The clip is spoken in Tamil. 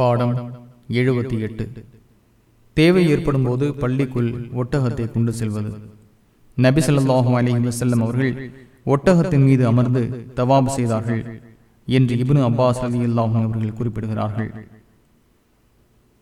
பாடம் எழுபத்தி எட்டு. தேவை ஏற்படும் போது பள்ளிக்குள் ஒட்டகத்தை கொண்டு செல்வது. நபிசல்லாஹு அலி வசல்லம் அவர்கள் ஒட்டகத்தின் மீது அமர்ந்து தவாபு செய்தார்கள் என்று இபுனு அப்பாஸ் அலி அல்லாஹும் அவர்கள் குறிப்பிடுகிறார்கள்.